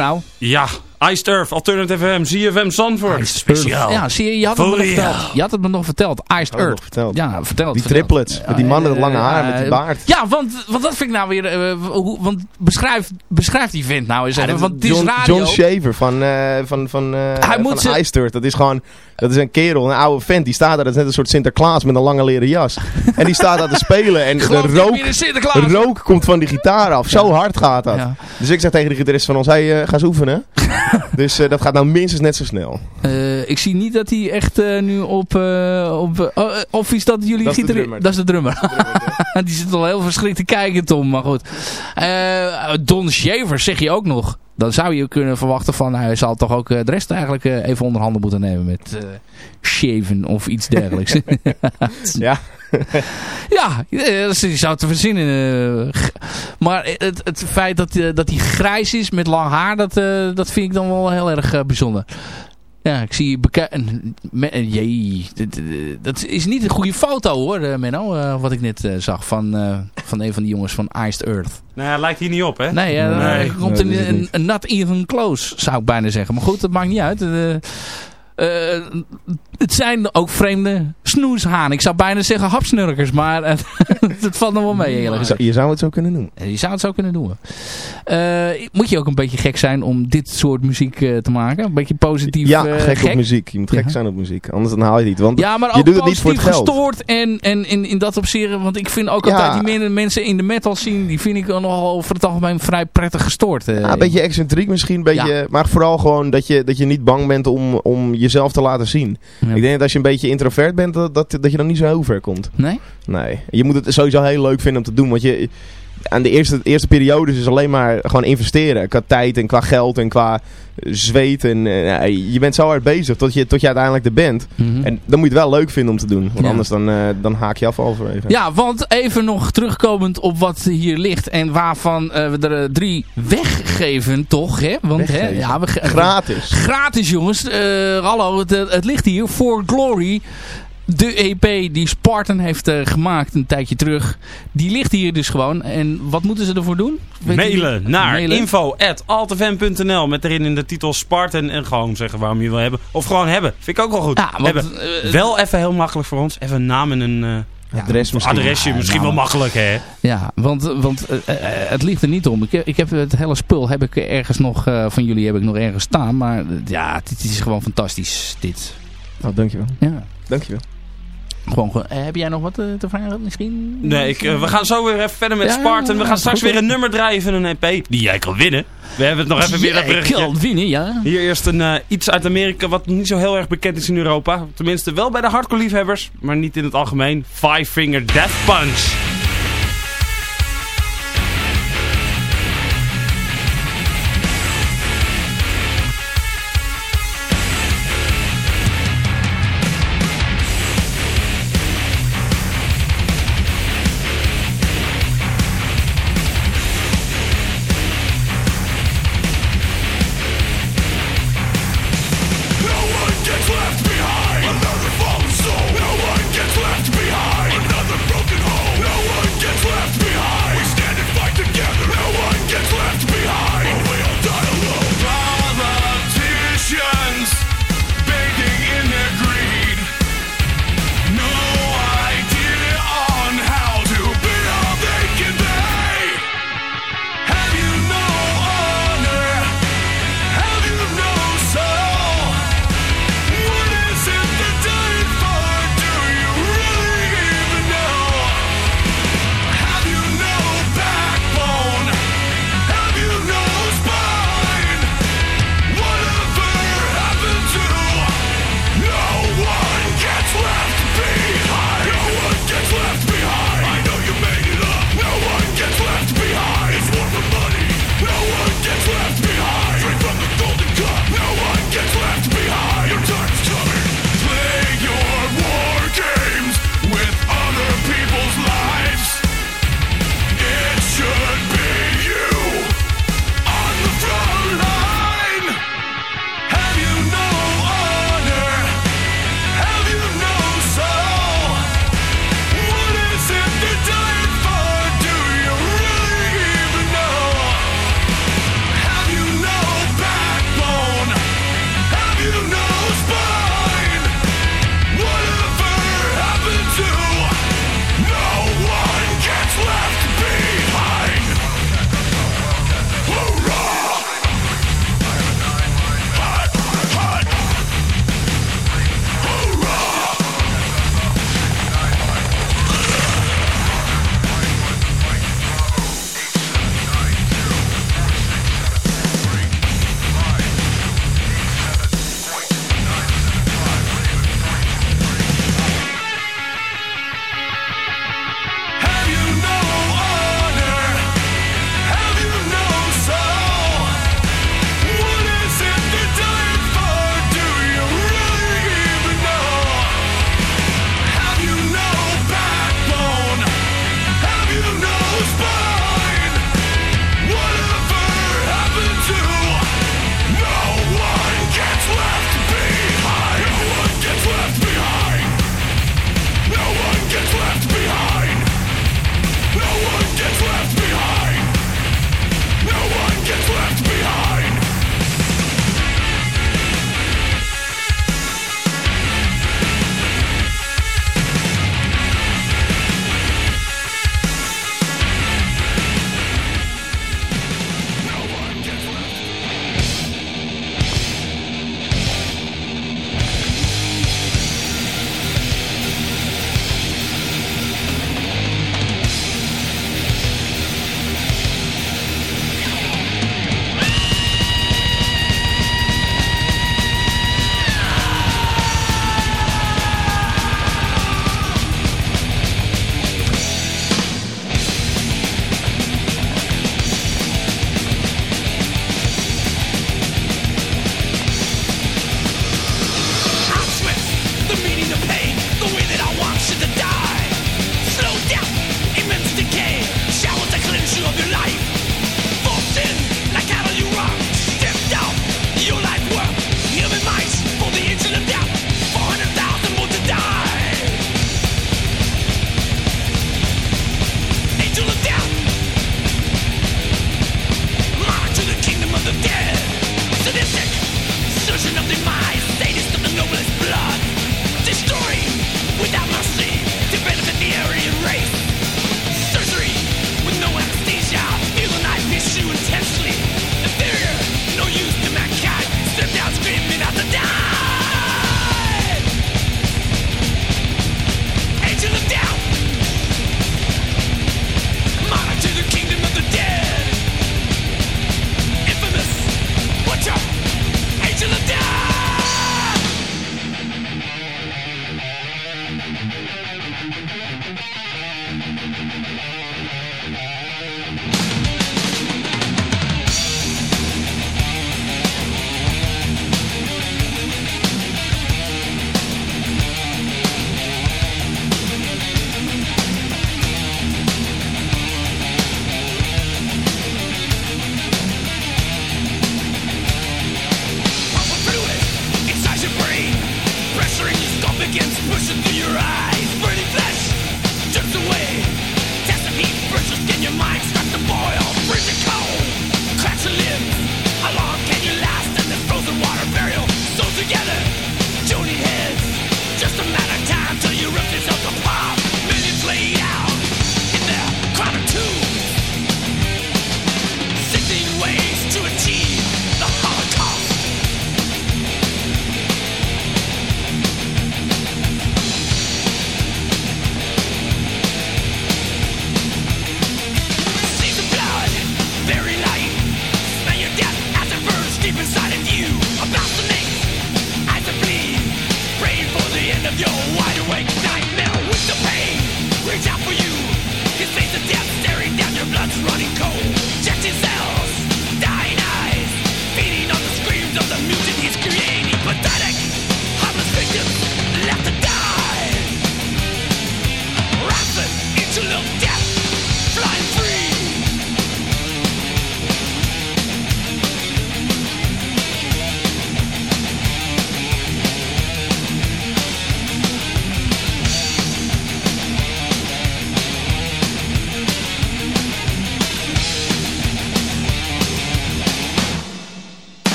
Speaker 7: Nou.
Speaker 5: Ja, Ice Turf, Alternative FM, ZFM Zandvoort. Speciaal.
Speaker 7: Ja, zie je, je had het me nog
Speaker 5: jou.
Speaker 7: verteld. Je had het me nog verteld. Earth.
Speaker 6: nog verteld.
Speaker 7: Ja, verteld.
Speaker 6: Die
Speaker 7: verteld.
Speaker 6: triplets, met die man met het lange haar, met die
Speaker 7: eh,
Speaker 6: baard.
Speaker 7: Ja, want, want dat vind ik nou weer... eh, hoe, want beschrijf, beschrijf die vent nou eens even. Want het is
Speaker 6: John,
Speaker 7: radio.
Speaker 6: John Shaver van, eh van, van, eh
Speaker 7: Hij
Speaker 6: van
Speaker 7: moet
Speaker 6: Ice Dirt. Dat is gewoon, dat is een kerel, een oude vent. Die staat daar, dat is net een soort Sinterklaas met een lange leren jas. en die staat daar te spelen en de rook, de rook komt van die gitaar af. Zo hard gaat dat. Dus ik zeg tegen de gitarist van ons, hey, eh, ga eens oefenen. dus eh, dat gaat nou minstens net zo snel.
Speaker 7: Eh, ik zie niet dat hij echt nu op... op of is dat jullie
Speaker 6: Dat is de
Speaker 7: gitari-
Speaker 6: drummer.
Speaker 7: Dat is de drummer. die zit al heel verschrikt te kijken, Tom. Maar goed. Don Shaver zeg je ook nog. Dan zou je kunnen verwachten van... Hij zal toch ook eh, de rest eigenlijk eh, even onder handen moeten nemen met... eh shaven of iets dergelijks.
Speaker 6: Ja.
Speaker 7: Ja, dat zou te verzinnen. Maar het, het feit dat, dat hij grijs is met lang haar, dat, dat vind ik dan wel heel erg bijzonder. Ja, ik zie bekend. Jee, dat is niet een goede foto hoor, eh, Menno. eh, wat ik net eh, zag van, eh, van een van die jongens van Iced Earth.
Speaker 5: Nou ja, lijkt hier niet op, hè?
Speaker 7: Nee,
Speaker 5: Nee.
Speaker 7: er komt
Speaker 6: Nee,
Speaker 7: een,
Speaker 6: dat
Speaker 7: een,
Speaker 6: niet.
Speaker 7: een not even close, zou ik bijna zeggen. Maar goed, dat maakt niet uit. Het zijn ook vreemde snoeshanen. Ik zou bijna zeggen hapsnurkers, maar eh, het valt nog wel mee eerlijk gezegd.
Speaker 6: Zo- Je zou het zo kunnen noemen.
Speaker 7: Je zou het zo kunnen doen. Eh, moet je ook een beetje gek zijn om dit soort muziek eh, te maken? Een beetje positief
Speaker 6: Ja,
Speaker 7: eh,
Speaker 6: gek, op muziek. Je moet gek
Speaker 7: Ja.
Speaker 6: zijn op muziek. Anders dan haal je het niet. Want
Speaker 7: Ja, maar
Speaker 6: je doet het niet voor het geld.
Speaker 7: gestoord en, en in, in dat opzicht. Want ik vind ook
Speaker 6: Ja.
Speaker 7: altijd die men- mensen in de metal zien, die vind ik nogal over het algemeen vrij prettig gestoord. eh.
Speaker 6: Ja, een beetje excentriek misschien, beetje, maar vooral gewoon dat je, dat je niet bang bent om, om jezelf te laten zien. Ik denk dat als je een beetje introvert bent, dat, dat, dat je dan niet zo heel ver komt.
Speaker 7: Nee?
Speaker 6: Nee, je moet het sowieso heel leuk vinden om te doen, want je, aan de eerste, eerste periodes is alleen maar gewoon investeren. Qua tijd en qua geld en qua zweet. En, eh, ja, je bent zo hard bezig tot je, tot je uiteindelijk er bent.
Speaker 7: Mhm.
Speaker 6: En dan moet je het wel leuk vinden om te doen, want
Speaker 7: Ja.
Speaker 6: anders dan, eh, dan haak je af halverwege.
Speaker 7: Ja, want even nog terugkomend op wat hier ligt en waarvan eh, we er drie weggeven, toch? Hè? Want, hè,
Speaker 6: Weggeven.
Speaker 7: ja, we
Speaker 6: Gratis.
Speaker 7: Gratis jongens. Hallo, het, het ligt hier. For Glory. De EP die Spartan heeft eh, gemaakt een tijdje terug. Die ligt hier dus gewoon. En wat moeten ze ervoor doen? Weet
Speaker 5: Mailen
Speaker 7: die?
Speaker 5: naar
Speaker 7: Mailen.
Speaker 5: info.altfm.nl met erin in de titel Spartan en gewoon zeggen waarom je wil hebben. Of gewoon hebben. Vind ik ook wel goed.
Speaker 7: Ja, want,
Speaker 5: hebben.
Speaker 7: eh,
Speaker 5: wel even heel makkelijk voor ons. Even een naam en een eh,
Speaker 6: Adres misschien.
Speaker 5: adresje.
Speaker 7: Ja,
Speaker 5: Misschien
Speaker 7: nou,
Speaker 5: wel makkelijk hè.
Speaker 7: Ja, want, want eh, eh, het ligt er niet om. Ik, ik heb het hele spul heb ik ergens nog, eh, van jullie heb ik nog ergens staan. Maar eh, ja, dit is gewoon fantastisch. Dit.
Speaker 6: Oh, dankjewel.
Speaker 7: Ja.
Speaker 6: Dankjewel.
Speaker 7: Gewoon, eh, heb jij nog wat eh, te vragen misschien?
Speaker 5: Nee, ik, eh, we gaan zo weer even verder met
Speaker 7: Ja,
Speaker 5: Spartan. We gaan straks weer een nummer draaien van een EP. Die jij kan winnen. We hebben het nog even weer dat bruggetje.
Speaker 7: kan winnen, ja.
Speaker 5: Hier eerst een, iets uit Amerika wat niet zo heel erg bekend is in Europa. Tenminste wel bij de hardcore liefhebbers, maar niet in het algemeen. Five Finger Death Punch.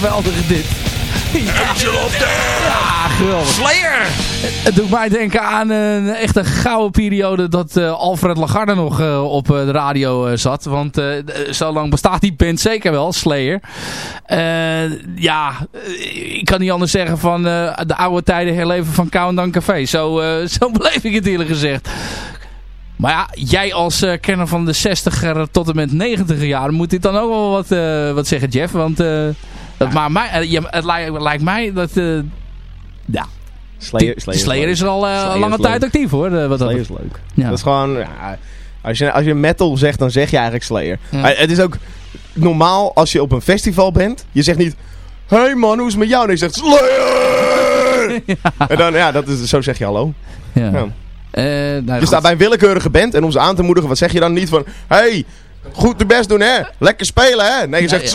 Speaker 7: Geweldig dit. Ja, geweldig.
Speaker 5: Slayer!
Speaker 7: Het doet mij denken aan een echt een gouden periode dat eh, Alfred Lagarde nog eh, op eh, de radio zat. Want zo lang bestaat die band zeker wel, Slayer. Ja, ik kan niet anders zeggen van de oude tijden herleven van Countdown Café. Zo, zo beleef ik het eerlijk gezegd. Maar ja, jij als eh, kenner van de 60er tot en met 90 jaar moet dit dan ook wel wat, wat zeggen, Jeff. Want maar mij, eh, je- het lijkt, lijkt mij dat... eh, ja,
Speaker 6: Slayer, Slayer,
Speaker 7: Slayer is al eh,
Speaker 6: Slayer
Speaker 7: lange tijd actief hoor. wat
Speaker 6: Slayer is leuk.
Speaker 7: Ja.
Speaker 6: Dat is gewoon... Ja, als, je, als je metal zegt, dan zeg je eigenlijk Slayer.
Speaker 7: Ja.
Speaker 6: Het is ook normaal als je op een festival bent. Je zegt niet... Hey man, hoe is het met jou? Nee, je zegt Slayer! En dan, ja, dat is, zo zeg je hallo.
Speaker 7: nou,
Speaker 6: Je
Speaker 7: goed.
Speaker 6: staat bij een willekeurige band en om ze aan te moedigen, wat zeg je dan niet van... Hey, goed je best doen hè? Lekker spelen hè? Nee, je zegt
Speaker 7: ja.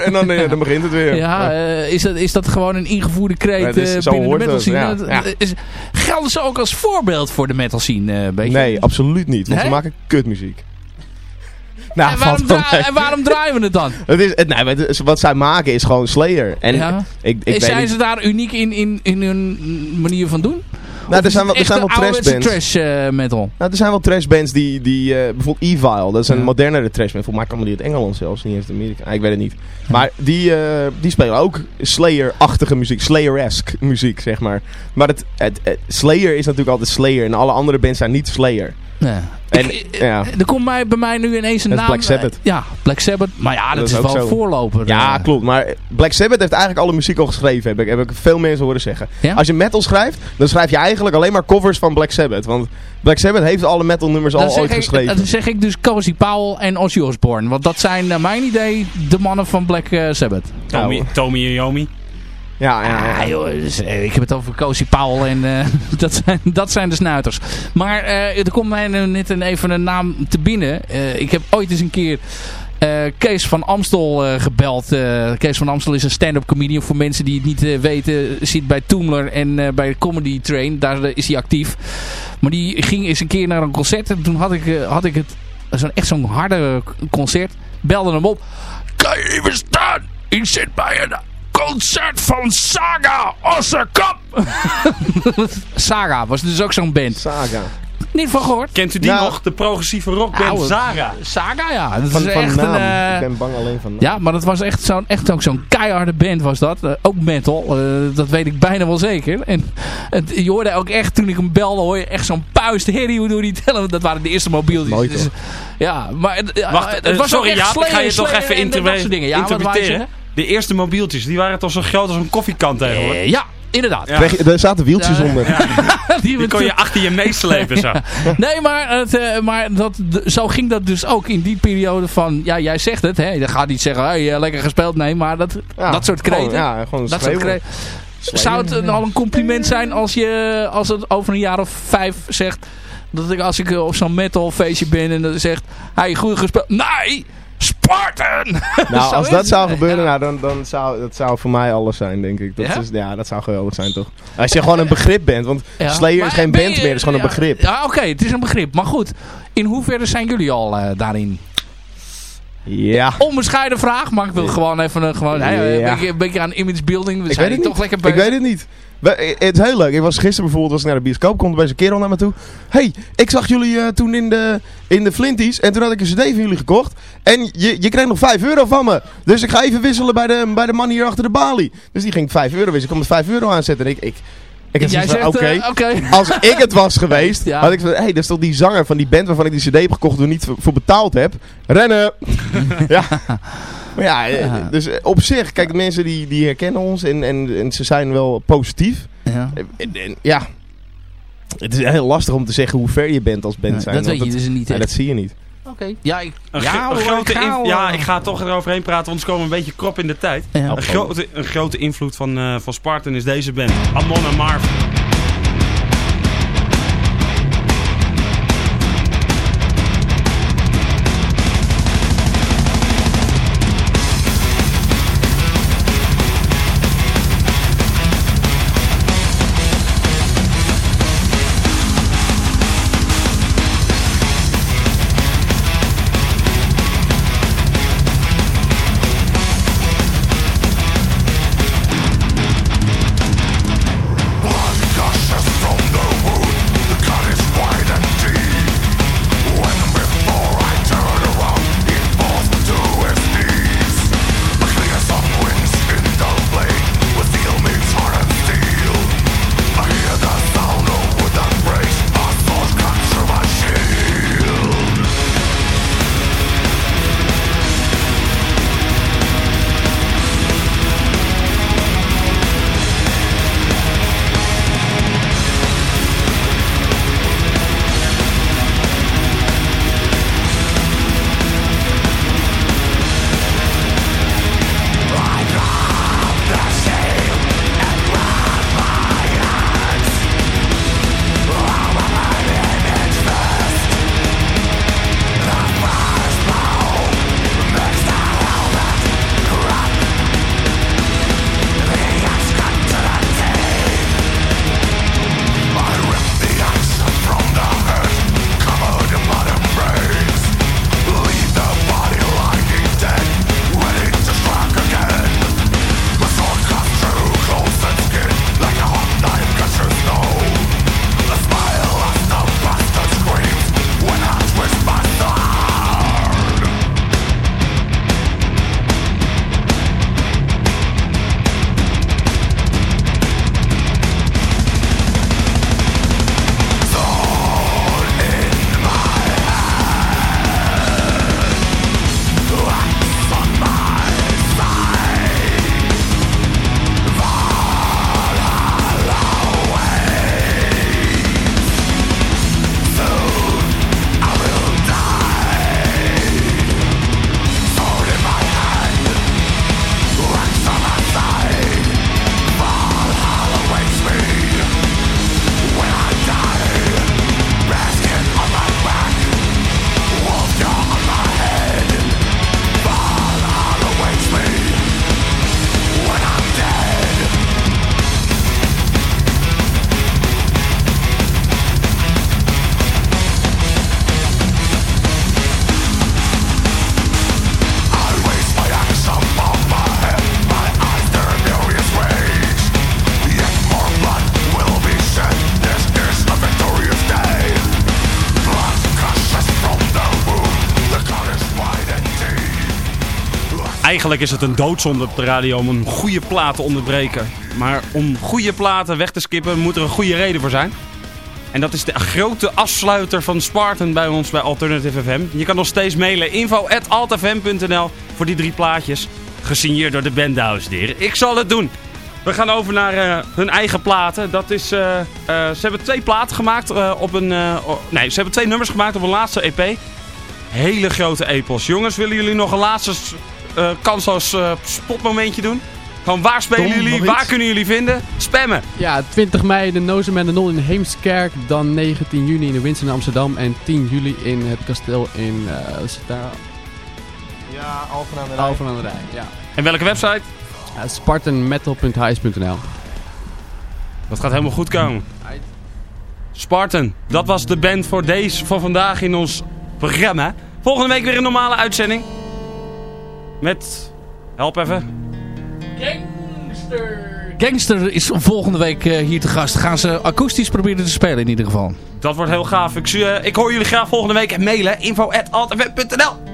Speaker 6: En dan, eh, dan begint het weer.
Speaker 7: Ja, eh, is, dat, is dat gewoon een ingevoerde kreet
Speaker 6: het is-
Speaker 7: eh, binnen de metal scene?
Speaker 6: ja.
Speaker 7: Dat-
Speaker 6: Ja.
Speaker 7: Is, gelden ze ook als voorbeeld voor de metal scene?
Speaker 6: Nee, absoluut niet. Want ze maken kutmuziek. Nou,
Speaker 7: en, waarom en waarom draaien we het dan?
Speaker 6: Het is, het, nee, het wat zij maken is gewoon Slayer. En
Speaker 7: Ja.
Speaker 6: ik, ik weet
Speaker 7: zijn ze daar uniek in, in, in hun manier van doen?
Speaker 6: Nou, er zijn wel, er zijn wel
Speaker 7: trash eh, metal.
Speaker 6: Nou, er zijn wel trashbands die, die eh, bijvoorbeeld Evil, dat is een
Speaker 7: Ja.
Speaker 6: modernere trashband. Volgens mij komen die uit Engeland zelfs, niet uit Amerika. Ah, ik weet het niet. Maar die, eh, die spelen ook Slayer-achtige muziek, Slayer-esque muziek, zeg maar. Maar het, het, het- Slayer is natuurlijk altijd Slayer en alle andere bands zijn niet Slayer.
Speaker 7: Ja.
Speaker 6: En,
Speaker 7: Ik-
Speaker 6: ja.
Speaker 7: Er komt mij, bij mij nu ineens een
Speaker 6: Dat is
Speaker 7: naam.
Speaker 6: Black Sabbath.
Speaker 7: eh, ja, Black Sabbath. Maar ja, dat,
Speaker 6: Dat is
Speaker 7: wel
Speaker 6: zo.
Speaker 7: voorloper.
Speaker 6: Ja,
Speaker 7: eh.
Speaker 6: klopt. Maar Black Sabbath heeft eigenlijk alle muziek al geschreven, heb ik, heb ik veel mensen horen zeggen.
Speaker 7: Ja?
Speaker 6: Als je metal schrijft, dan schrijf je eigenlijk alleen maar covers van Black Sabbath. Want Black Sabbath heeft alle metal nummers
Speaker 7: Dan
Speaker 6: al ooit
Speaker 7: ik,
Speaker 6: geschreven.
Speaker 7: dan zeg ik dus Cozy Powell en Ozzy Osbourne. Want dat zijn naar mijn idee de mannen van Black eh, Sabbath.
Speaker 5: Tommy,
Speaker 6: Nou.
Speaker 5: Tommy en Yomi.
Speaker 6: Ja, ja, ja.
Speaker 7: Ah, joh, dus, eh, ik heb het over Cozy Powell en eh, dat, zijn, dat zijn de snuiters. Maar eh, er komt mij net een, even een naam te binnen. Ik heb ooit eens een keer Kees van Amstel gebeld. Kees van Amstel is een stand-up comedian. Voor mensen die het niet weten, zit bij Toomler en bij Comedy Train. Daar is hij actief. Maar die ging eens een keer naar een concert. En toen had ik, had ik het, zo'n echt zo'n harde concert. Belde hem op. Kan je even staan? Ik zit bij een concert van Saga Osserkamp. Saga was dus ook zo'n band.
Speaker 6: Saga.
Speaker 7: Niet van gehoord.
Speaker 5: Kent u die
Speaker 6: Nou,
Speaker 5: nog? De progressieve rockband
Speaker 7: oude-
Speaker 5: Zara.
Speaker 7: Saga, ja. Dat
Speaker 6: Van,
Speaker 7: is
Speaker 6: van
Speaker 7: echt
Speaker 6: naam.
Speaker 7: een... eh,
Speaker 6: Ik ben bang alleen van naam.
Speaker 7: ja, maar dat was echt, zo'n echt ook zo'n keiharde band was dat. Eh, ook metal. eh, dat weet ik bijna wel zeker. En het, je hoorde ook echt, toen ik hem belde, hoor je echt zo'n puist herrie door die tellen. Dat waren de eerste mobieltjes.
Speaker 6: Mooi
Speaker 7: Dus, ja, maar
Speaker 5: Wacht,
Speaker 7: het
Speaker 5: eh,
Speaker 7: was
Speaker 5: sorry
Speaker 7: ook echt
Speaker 5: Jaap, ik ga je
Speaker 7: Slayer,
Speaker 5: toch even
Speaker 7: en dat soort dingen. Ja,
Speaker 5: De eerste mobieltjes, die waren toch zo groot als een koffiekant tegenwoordig?
Speaker 7: Eh, ja, inderdaad.
Speaker 5: Ja.
Speaker 6: Kreeg je- er zaten wieltjes
Speaker 7: Ja.
Speaker 6: onder.
Speaker 7: Die,
Speaker 5: Die kon je achter je meeslepen zo.
Speaker 7: Nee, maar, het, eh, maar dat, zo ging dat dus ook in die periode van... Ja, jij zegt het, hè. Je gaat niet zeggen, hey, eh, lekker gespeeld. Nee, maar dat,
Speaker 6: Ja,
Speaker 7: dat soort
Speaker 6: gewoon-
Speaker 7: kreten.
Speaker 6: ja, gewoon
Speaker 7: dat soort kreten. Zou het een- al een compliment zijn als je als het over een jaar of vijf zegt... Dat ik als ik op zo'n metal feestje ben en dat zegt... Hey, goed gespeeld. Nee! Spartan!
Speaker 6: Nou, als dat zou gebeuren,
Speaker 7: Ja.
Speaker 6: nou, dan, dan zou dat zou voor mij alles zijn, denk ik. Dat
Speaker 7: Ja?
Speaker 6: Is, ja, dat zou geweldig zijn, toch? Als je gewoon een begrip bent, want. Slayer
Speaker 7: Maar
Speaker 6: is geen band
Speaker 7: je-
Speaker 6: meer, het is gewoon een begrip.
Speaker 7: Ja, oké, het is een begrip. Maar goed, in hoeverre zijn jullie al eh, daarin?
Speaker 6: Ja.
Speaker 7: Onbescheiden vraag, maar ik wil gewoon even een, gewoon, hè, een,
Speaker 6: Ja.
Speaker 7: beetje, een beetje aan image building. We
Speaker 6: Ik
Speaker 7: zijn
Speaker 6: weet
Speaker 7: hier
Speaker 6: het
Speaker 7: toch
Speaker 6: niet.
Speaker 7: lekker
Speaker 6: Ik
Speaker 7: bezig.
Speaker 6: weet het niet. We- Het is heel leuk. Ik was gisteren bijvoorbeeld was ik naar de bioscoop. Komt er bij een kerel naar me toe. hey, ik zag jullie eh, toen in de, in de Flinties. En toen had ik een cd van jullie gekocht. En je, je kreeg nog 5 euro van me. Dus ik ga even wisselen bij de, bij de man hier achter de balie. Dus die ging 5 euro wisselen. Ik kon met 5 euro aanzetten. En ik, ik, ik
Speaker 7: Jij zegt,
Speaker 6: oké.
Speaker 7: eh.
Speaker 6: Als ik het was geweest,
Speaker 7: Ja.
Speaker 6: had ik van, hé, hey, dat is toch die zanger van die band waarvan ik die cd heb gekocht en niet voor, betaald heb. Rennen! ja. Maar ja, eh,
Speaker 7: Ja.
Speaker 6: dus eh, op zich, kijk, de mensen die, die herkennen ons en, en, en ze zijn wel positief.
Speaker 7: Ja.
Speaker 6: En, ja, het is heel lastig om te zeggen hoe ver je bent als band zijn.
Speaker 7: dat weet je dus niet
Speaker 6: ja, dat zie je niet.
Speaker 7: Oké. Ja, ik,
Speaker 5: Een,
Speaker 7: ja,
Speaker 5: een grote
Speaker 7: ik ga
Speaker 5: ja, ik ga toch eroverheen praten, want anders komen een beetje krop in de tijd.
Speaker 7: Ja.
Speaker 5: Een, grote, een grote invloed van, eh, van Spartan is deze band. Amon en Marv. Is het een doodzonde op de radio om een goede plaat te onderbreken. Maar om goede platen weg te skippen moet er een goede reden voor zijn. En dat is de grote afsluiter van Spartan bij ons bij Alternative FM. Je kan nog steeds mailen info.altfm.nl voor die drie plaatjes. Gesigneerd door de band, dames en heren. Ik zal het doen. We gaan over naar eh, hun eigen platen. Dat is, eh, eh, ze hebben twee platen gemaakt op een... nee, ze hebben twee nummers gemaakt op een laatste EP. Hele grote epos. Jongens, willen jullie nog een laatste eh kansloos eh, spotmomentje doen? Gewoon waar spelen jullie? Waar kunnen jullie vinden? Spammen!
Speaker 8: Ja, 20 mei de Nozem en de Nol in Heemskerk. Dan 19 juni in de Winst in Amsterdam. En 10 juli in het kasteel in uh, is het daar?
Speaker 6: Ja, Alphen aan de
Speaker 8: Alphen aan de Rijn. Ja.
Speaker 5: En welke website?
Speaker 8: Uh, Spartanmetal.highs.nl
Speaker 5: Dat gaat helemaal goed komen. Spartan, dat was de band voor deze van vandaag in ons programma. Volgende week weer een normale uitzending. Met, help even.
Speaker 7: Gangster. Gangster is volgende week eh, hier te gast. Gaan ze akoestisch proberen te spelen in ieder geval.
Speaker 5: Dat wordt heel gaaf. Ik, zie, eh, ik hoor jullie graag volgende week. En mailen info.altfm.nl